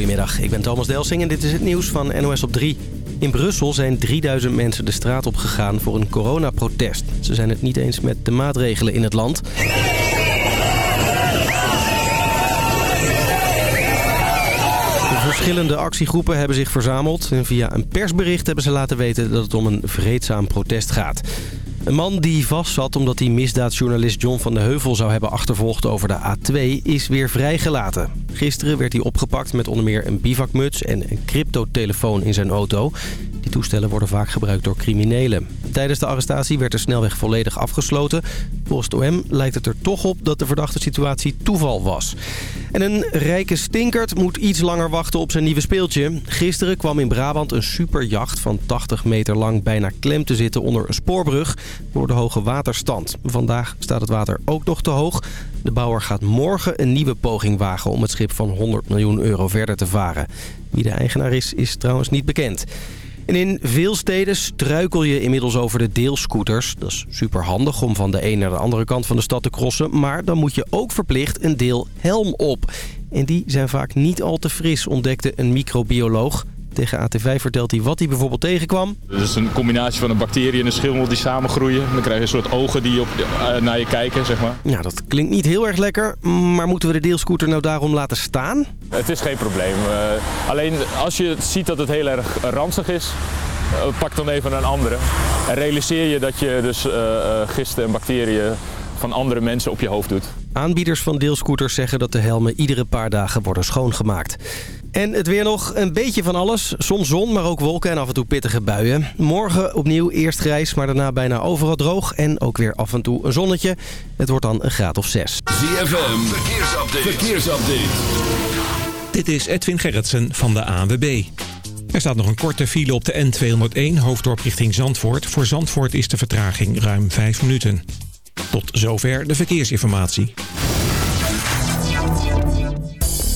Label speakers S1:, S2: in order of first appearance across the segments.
S1: Goedemiddag, ik ben Thomas Delsing en dit is het nieuws van NOS op 3. In Brussel zijn 3000 mensen de straat op gegaan voor een coronaprotest. Ze zijn het niet eens met de maatregelen in het land. Verschillende actiegroepen hebben zich verzameld. En via een persbericht hebben ze laten weten dat het om een vreedzaam protest gaat. Een man die vastzat omdat hij misdaadjournalist John van de Heuvel zou hebben achtervolgd over de A2 is weer vrijgelaten. Gisteren werd hij opgepakt met onder meer een bivakmuts en een cryptotelefoon in zijn auto. Toestellen worden vaak gebruikt door criminelen. Tijdens de arrestatie werd de snelweg volledig afgesloten. Volgens OM lijkt het er toch op dat de verdachte situatie toeval was. En een rijke stinkert moet iets langer wachten op zijn nieuwe speeltje. Gisteren kwam in Brabant een superjacht van 80 meter lang bijna klem te zitten onder een spoorbrug door de hoge waterstand. Vandaag staat het water ook nog te hoog. De bouwer gaat morgen een nieuwe poging wagen om het schip van 100 miljoen euro verder te varen. Wie de eigenaar is, is trouwens niet bekend. En in veel steden struikel je inmiddels over de deelscooters. Dat is super handig om van de een naar de andere kant van de stad te crossen. Maar dan moet je ook verplicht een deel helm op. En die zijn vaak niet al te fris, ontdekte een microbioloog. Tegen AT5 vertelt hij wat hij bijvoorbeeld tegenkwam.
S2: Het is een combinatie van een bacterie en een schimmel die samen groeien. Dan krijg je een soort ogen die op, uh, naar je kijken, zeg maar.
S1: Ja, dat klinkt niet heel erg lekker. Maar moeten we de deelscooter nou daarom laten staan?
S2: Het is geen probleem. Uh, alleen als je ziet dat het heel erg ranzig is, uh, pak dan even een andere. En realiseer je dat je dus gisten en bacteriën van andere mensen op je hoofd doet.
S1: Aanbieders van deelscooters zeggen dat de helmen iedere paar dagen worden schoongemaakt. En het weer nog een beetje van alles. Soms zon, maar ook wolken en af en toe pittige buien. Morgen opnieuw eerst grijs, maar daarna bijna overal droog. En ook weer af en toe een zonnetje. Het wordt dan een graad of zes.
S3: ZFM, verkeersupdate. verkeersupdate.
S4: Dit is Edwin Gerritsen van de ANWB. Er staat nog een korte file op de N201, hoofddorp richting Zandvoort. Voor Zandvoort is de vertraging ruim 5 minuten. Tot zover de verkeersinformatie.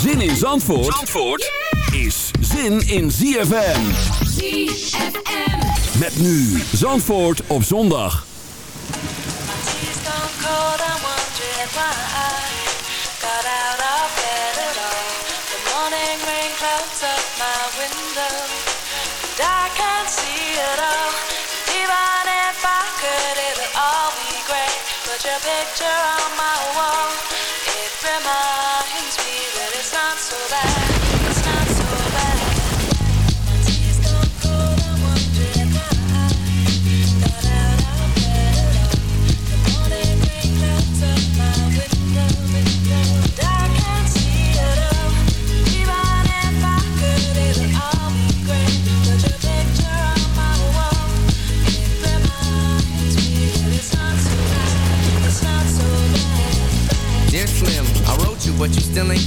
S3: Zin in Zandvoort, Zandvoort is zin in ZFM.
S5: ZFM.
S3: Met nu Zandvoort op zondag.
S6: Picture on my wall. It reminds not so bad.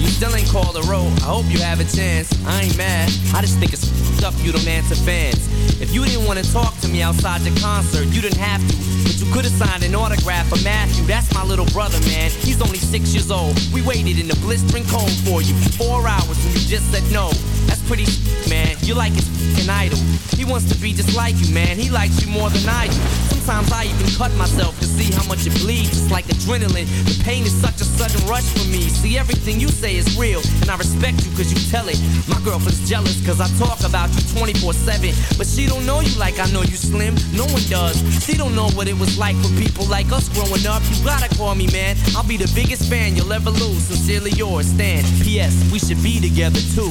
S6: My tears gone
S7: show. I hope you have a chance. I ain't mad. I just think it's stuff you don't answer fans. If you didn't want to talk to me outside the concert, you didn't have to. But you could have signed an autograph for Matthew. That's my little brother, man. He's only six years old. We waited in the blistering cold for you for four hours and you just said no. That's pretty, man. You're like his f***ing idol. He wants to be just like you, man. He likes you more than I do. Sometimes I even cut myself to see how much it bleeds. It's like adrenaline. The pain is such a sudden rush for me. See, everything you say is real, and I respect you cause you tell it. My girlfriend's jealous cause I talk about you 24-7. But she don't know you like I know you slim. No one does. She don't know what it was like for people like us growing up. You gotta call me, man. I'll be the biggest fan you'll ever lose. Sincerely yours, Stan. P.S. We should be together too.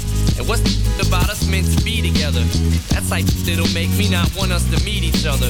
S7: And what's the about us meant to be together? That's like that'll make me not want us to meet each other.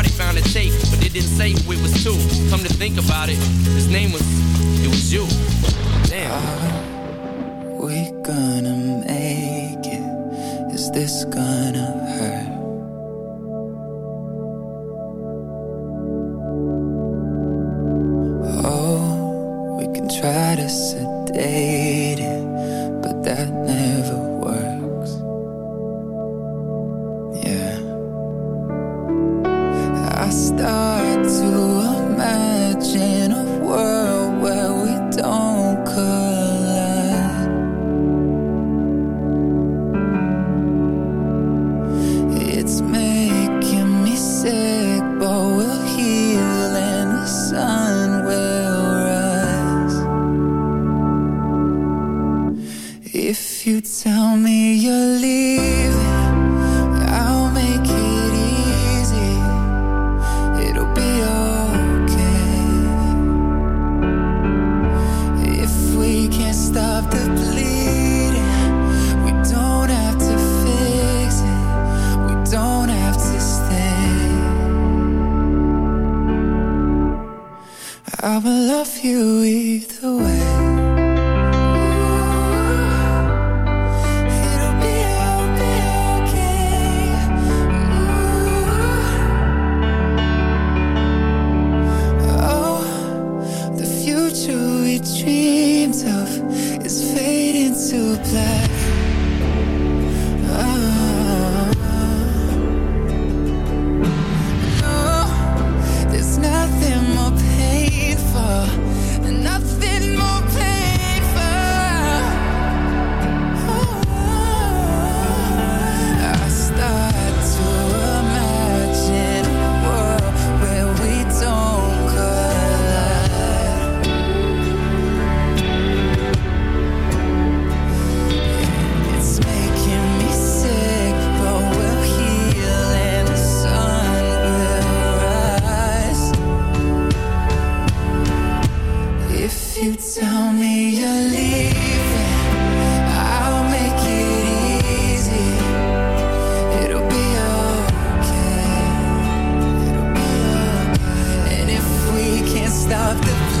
S7: they found a tape, but didn't say who it was to. Come to think about it, his name was, it was you. Damn.
S8: we gonna make it? Is this gonna hurt? Oh, we can try to sedate it, but that never star love the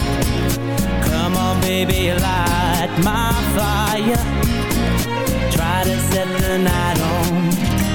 S9: Come on, baby, light my fire. Try to set the night
S10: on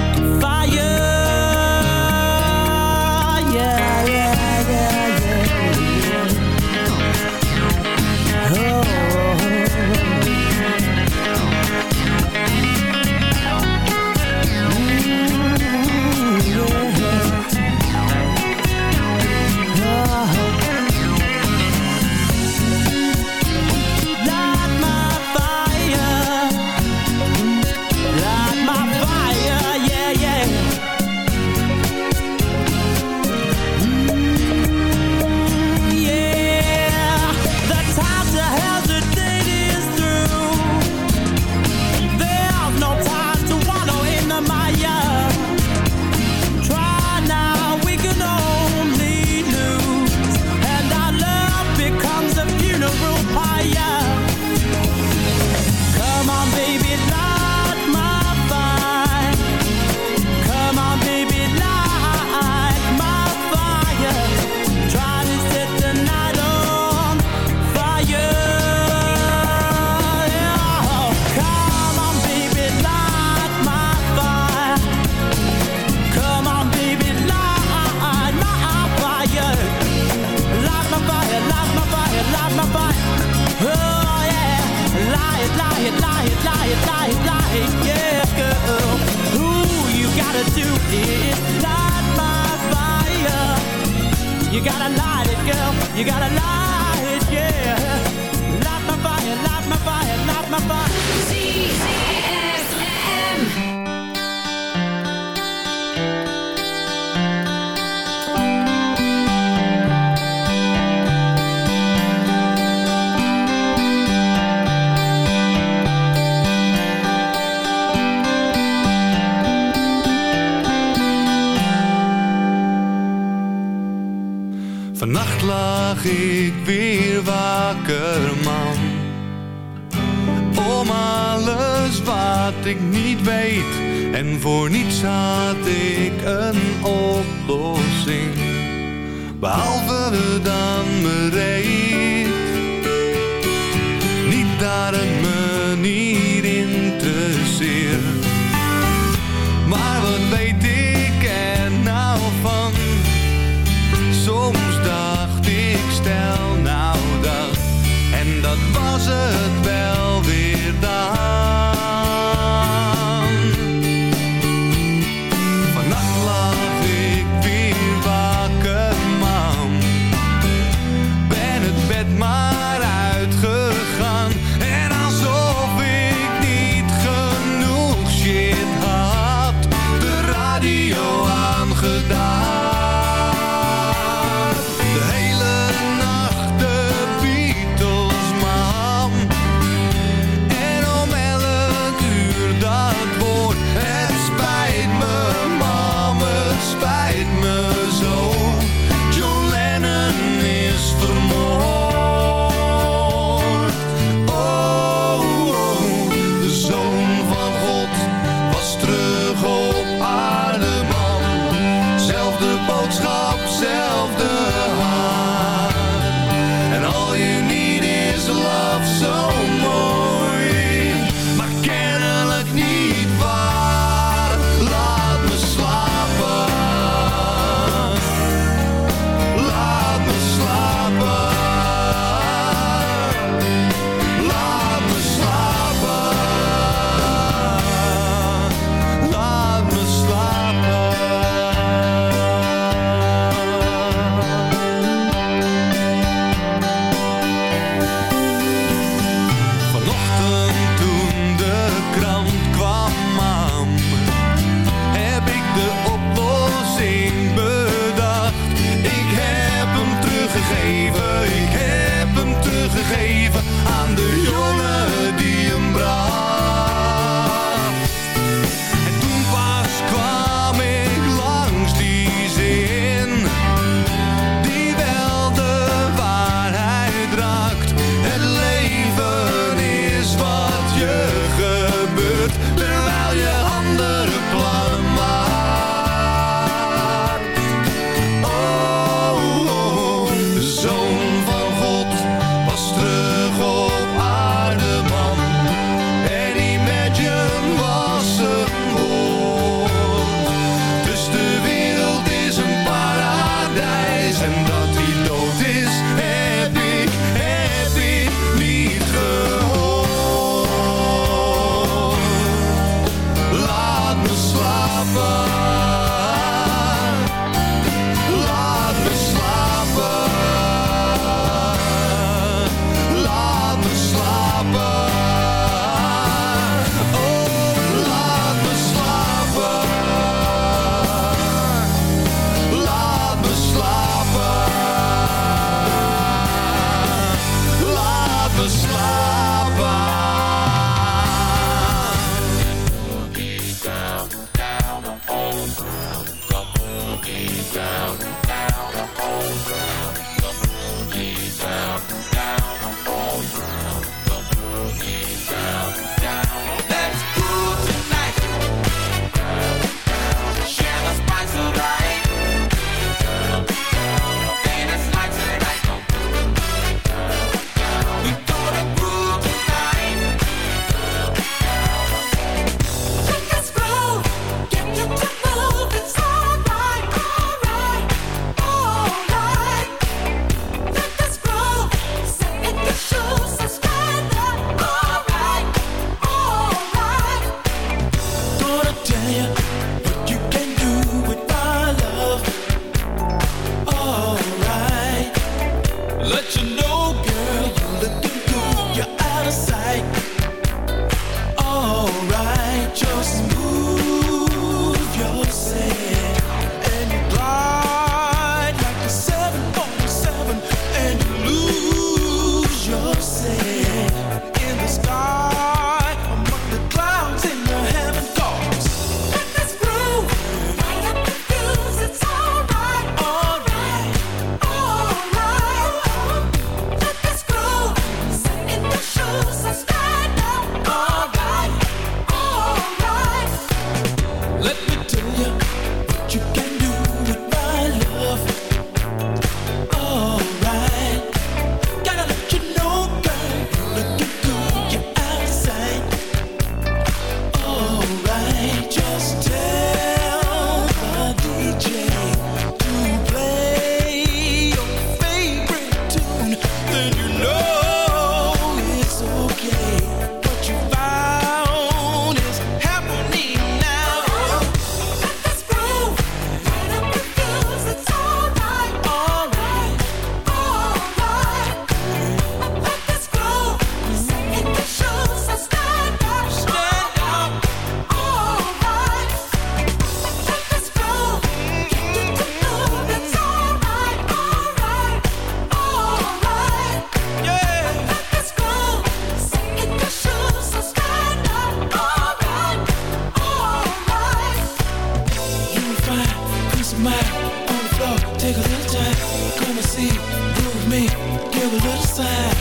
S11: outside.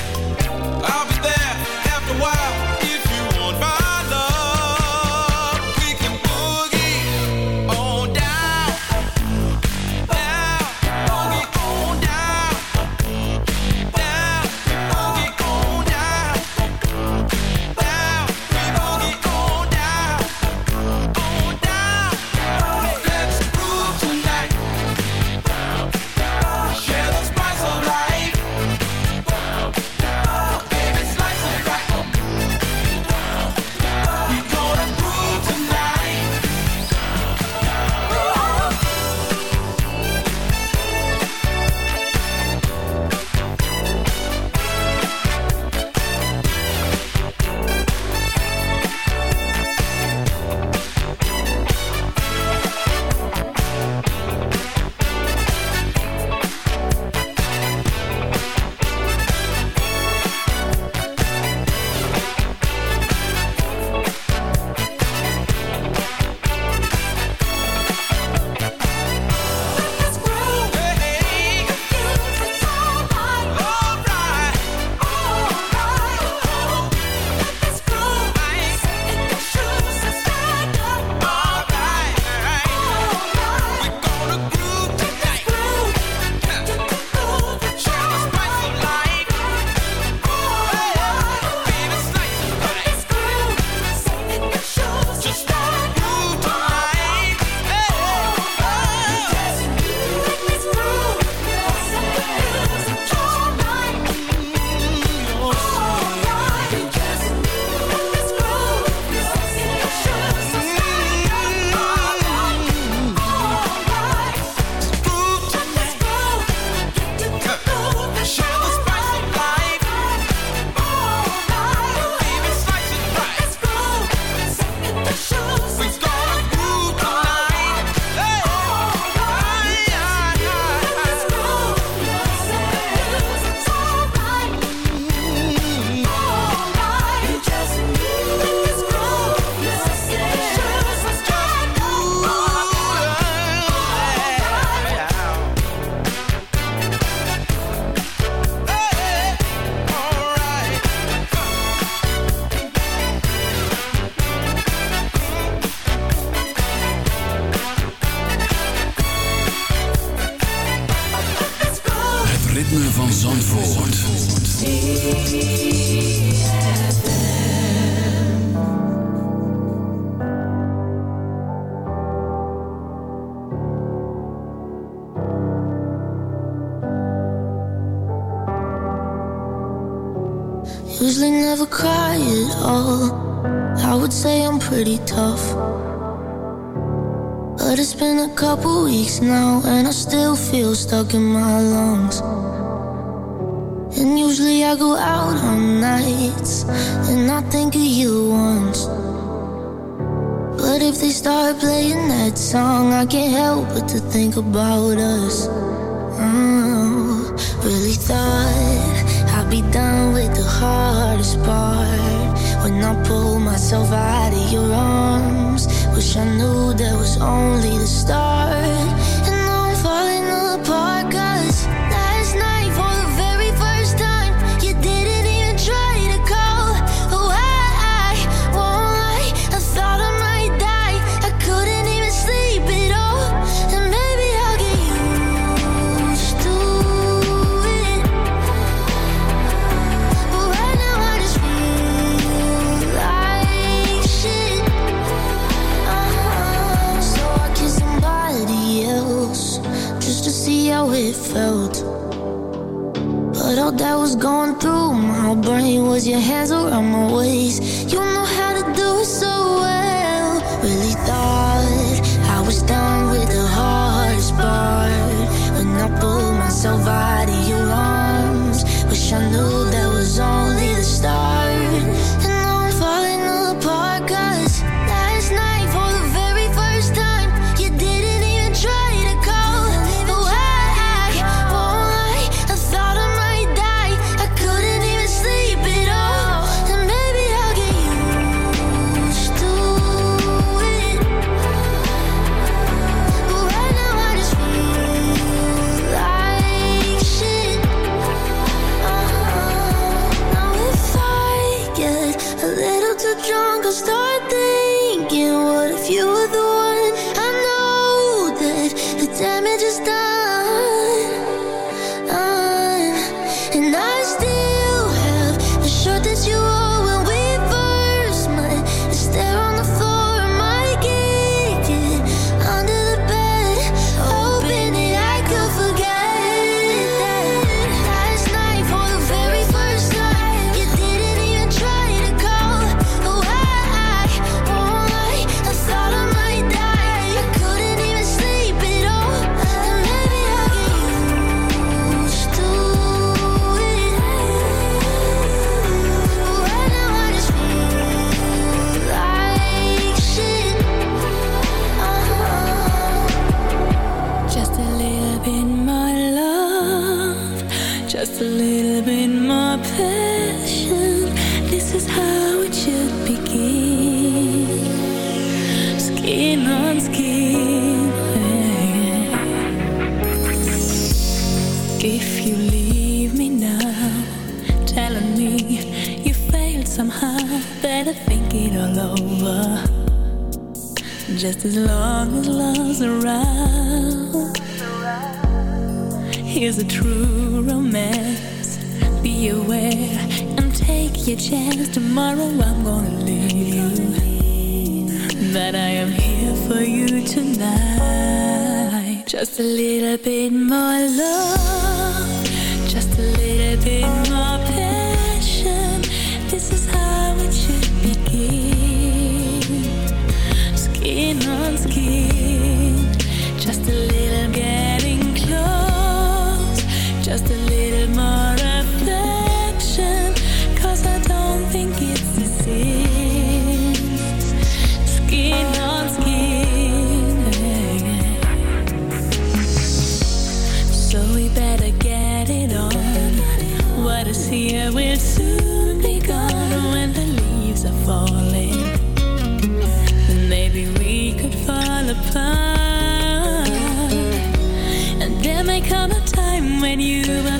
S11: Stuck in my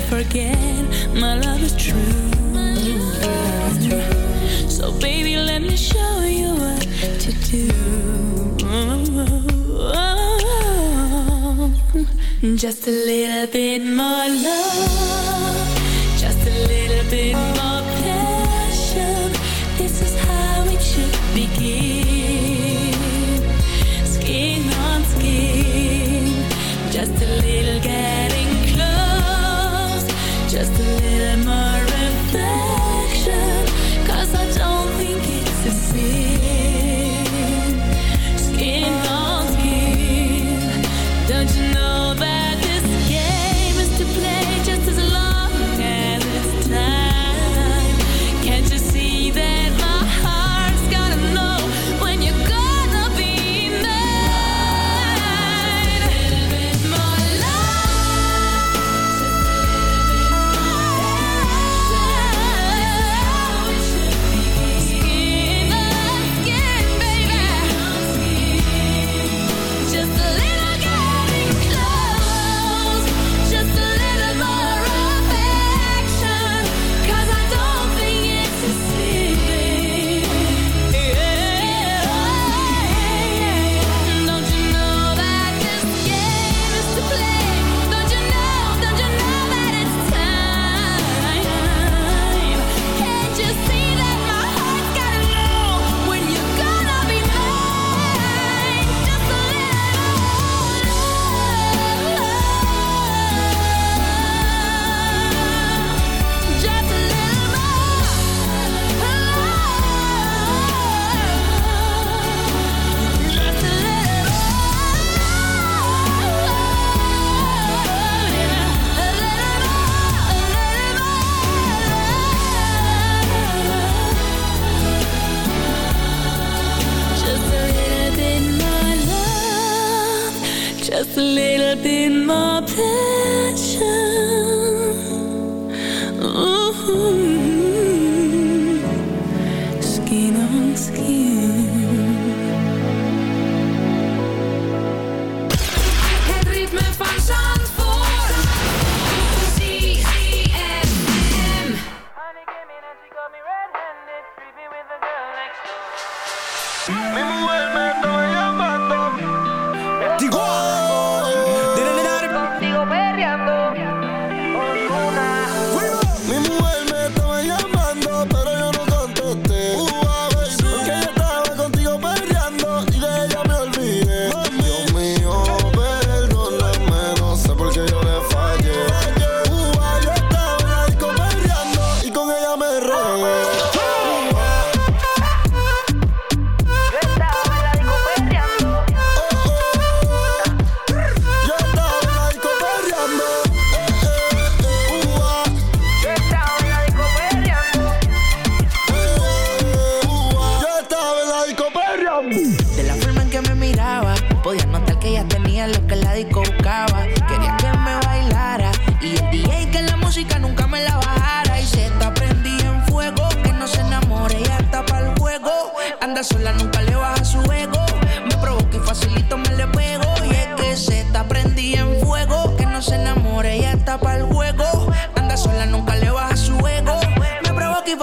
S12: Forget my love is true. So baby, let me show you what to do. Just a little bit more love. Just a little bit more.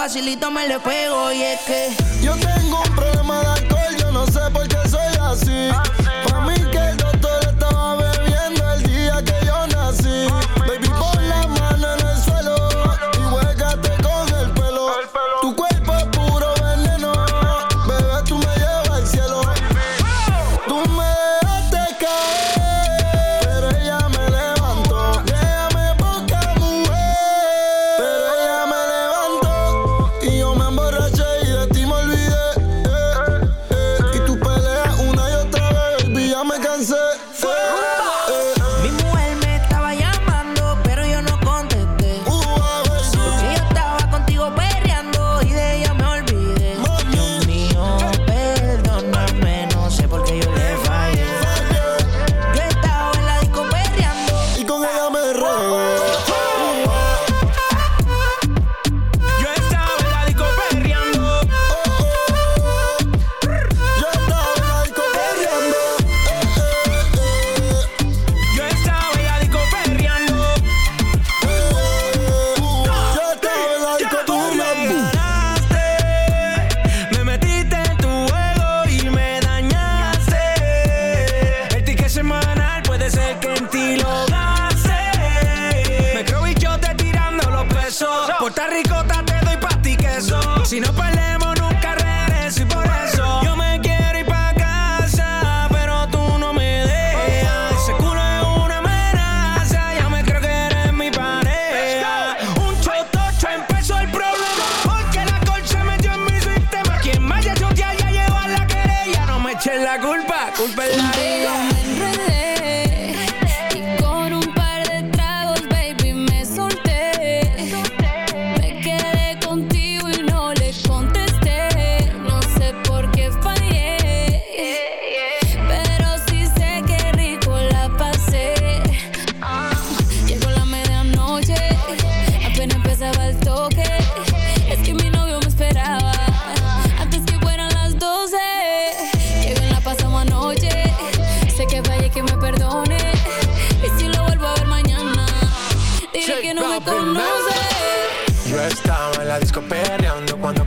S13: facilito me le pego y es que
S10: yo tengo un
S14: echen la culpa, culpa es la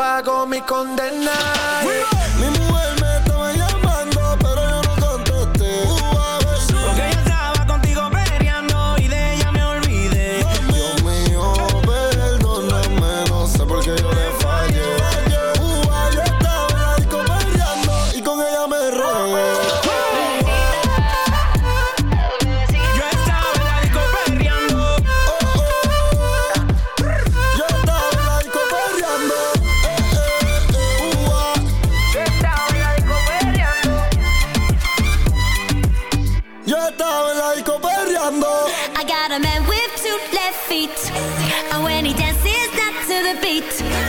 S15: pago mi condena.
S16: about a man with two left feet. Oh, and when he dances not to the beat.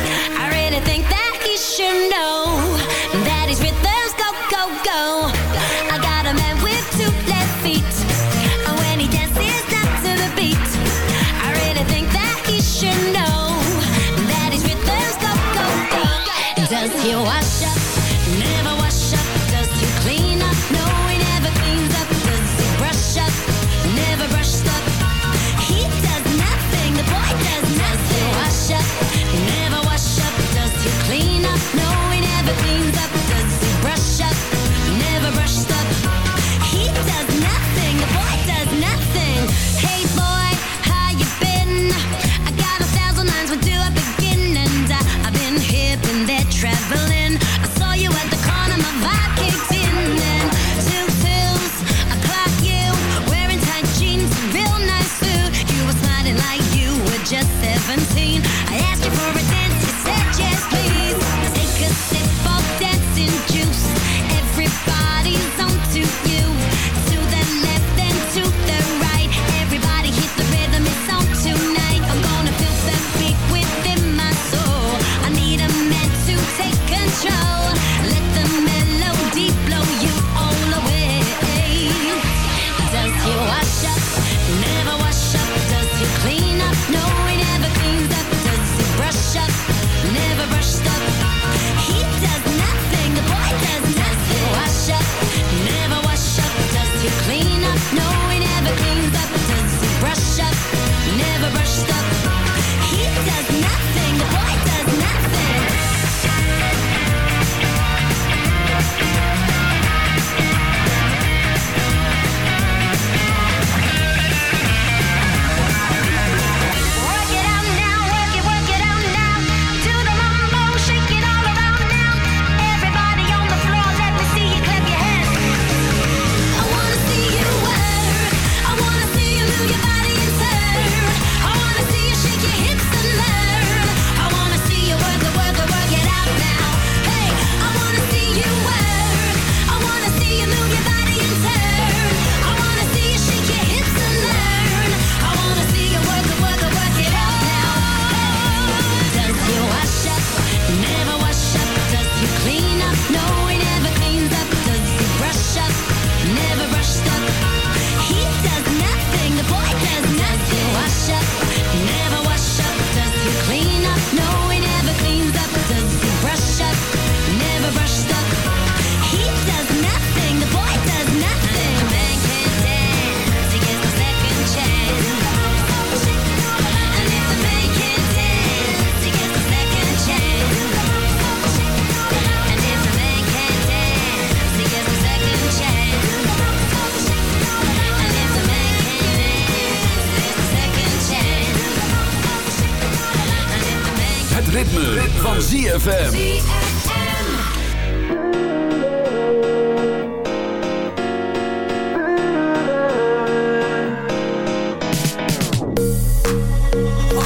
S3: ZFM.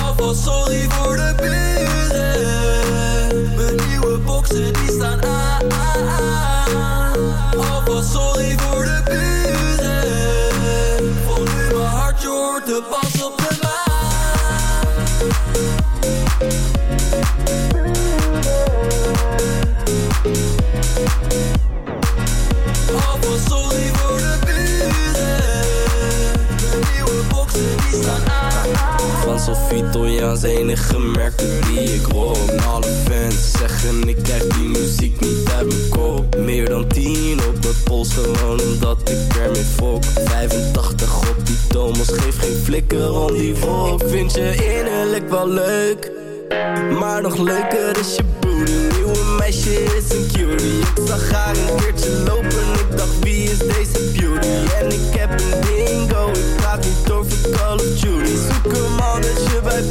S10: Alvast sorry voor de buren. Mijn nieuwe boxen die staan aan. Alvast sorry voor de buren. Voel nu mijn hart, je hoort de pas op de maan.
S17: Italiaans enige merken die ik rock Alle fans zeggen ik krijg die muziek niet uit mijn kop. Meer dan 10 op mijn pols gewoon omdat ik ermee fok. 85 op die Thomas geef geen flikker om die volk Vind je innerlijk wel leuk Maar nog leuker is je booty Nieuwe meisje is een cutie. Ik zag haar een keertje lopen Ik dacht wie is deze beauty? En ik heb een dingo Ik praat niet over Call of Duty. Zoek een mannetje bij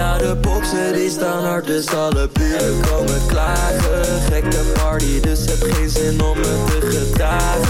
S17: Ja,
S10: de boxen die staan
S17: hard, dus alle buren komen klagen. Gekke party, dus heb geen zin om me te gedragen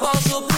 S10: Pas op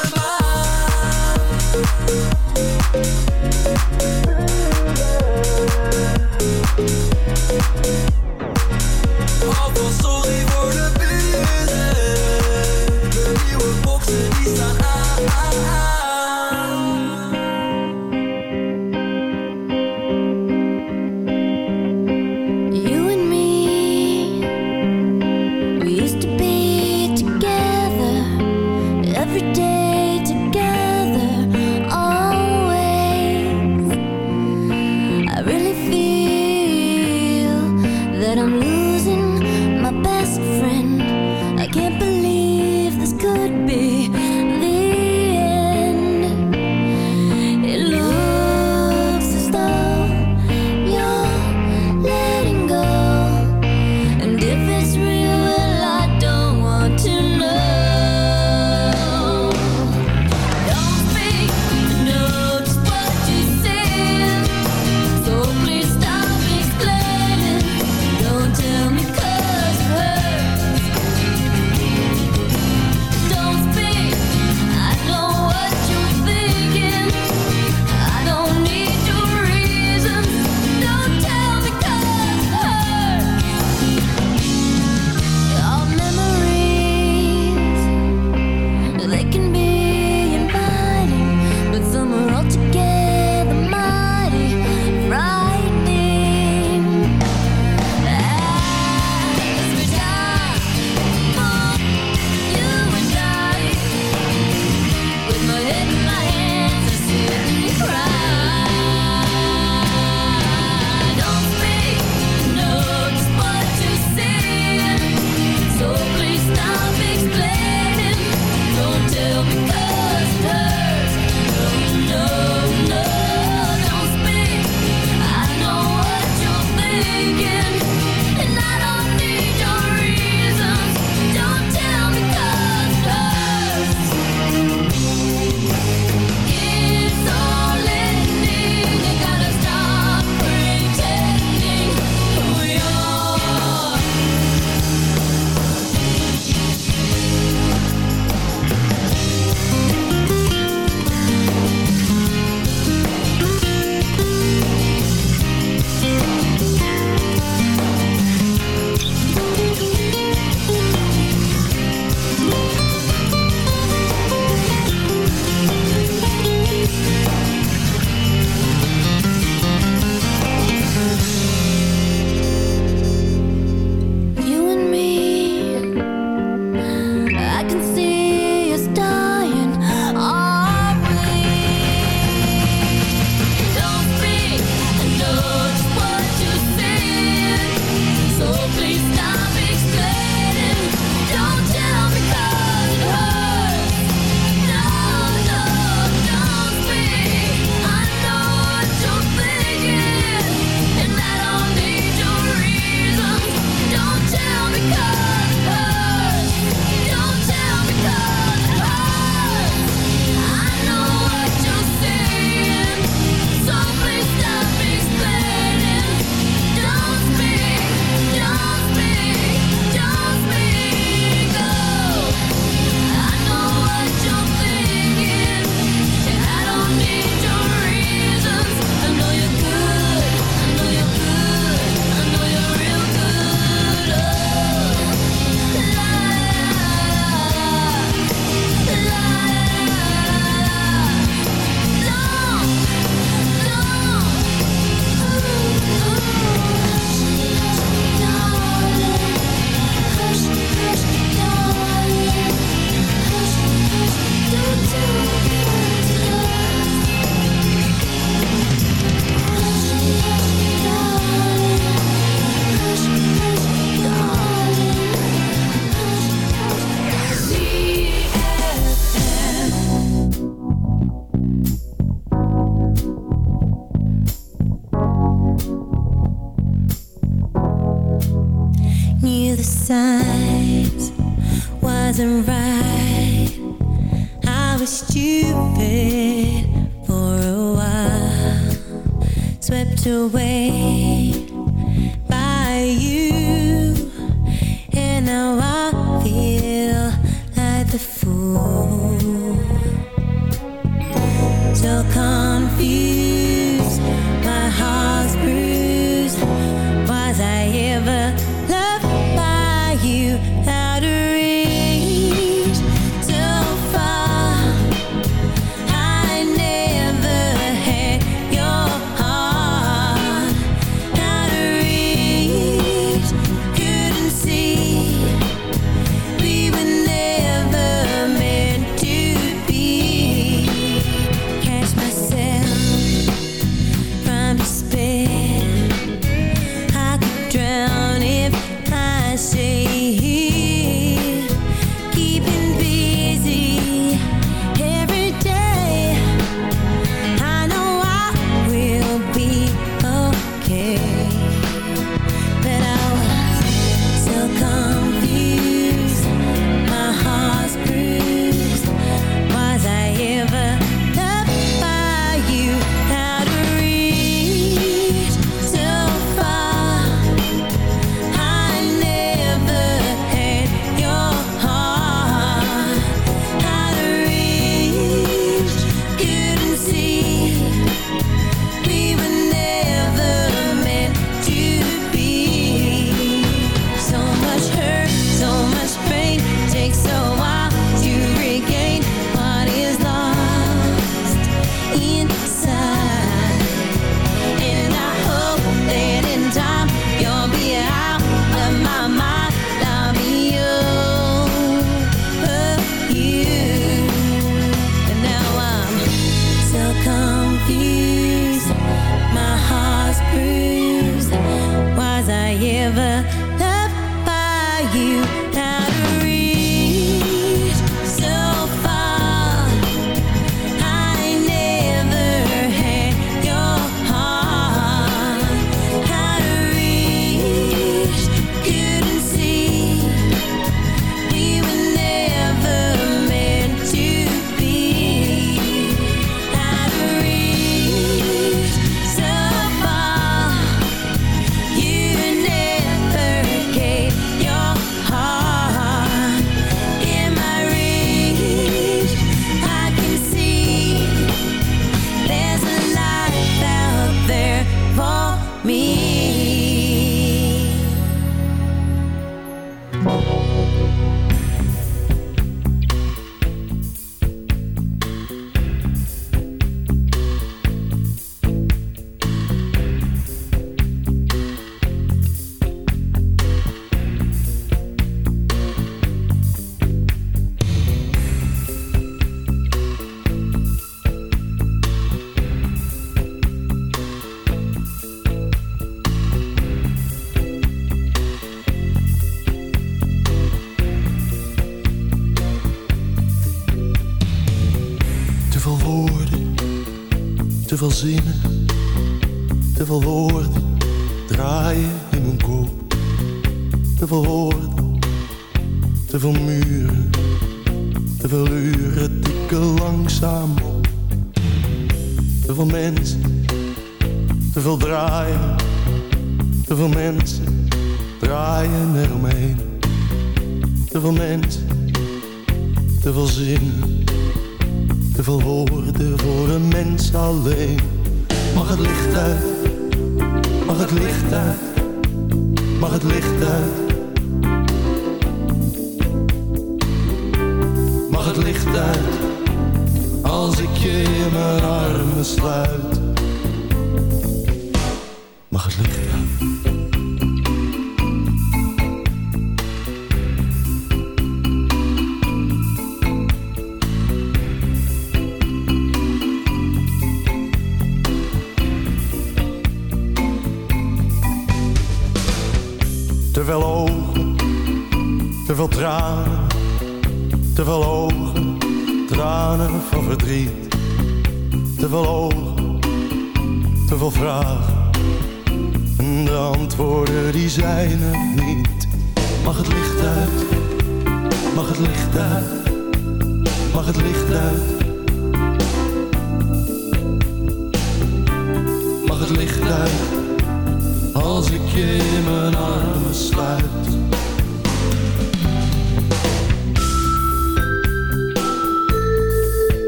S16: you.
S18: Te veel mens, te veel zin, te veel woorden voor een mens alleen. Mag het licht uit, mag het licht uit, mag het licht uit. Mag het licht uit, als ik je in mijn armen sluit.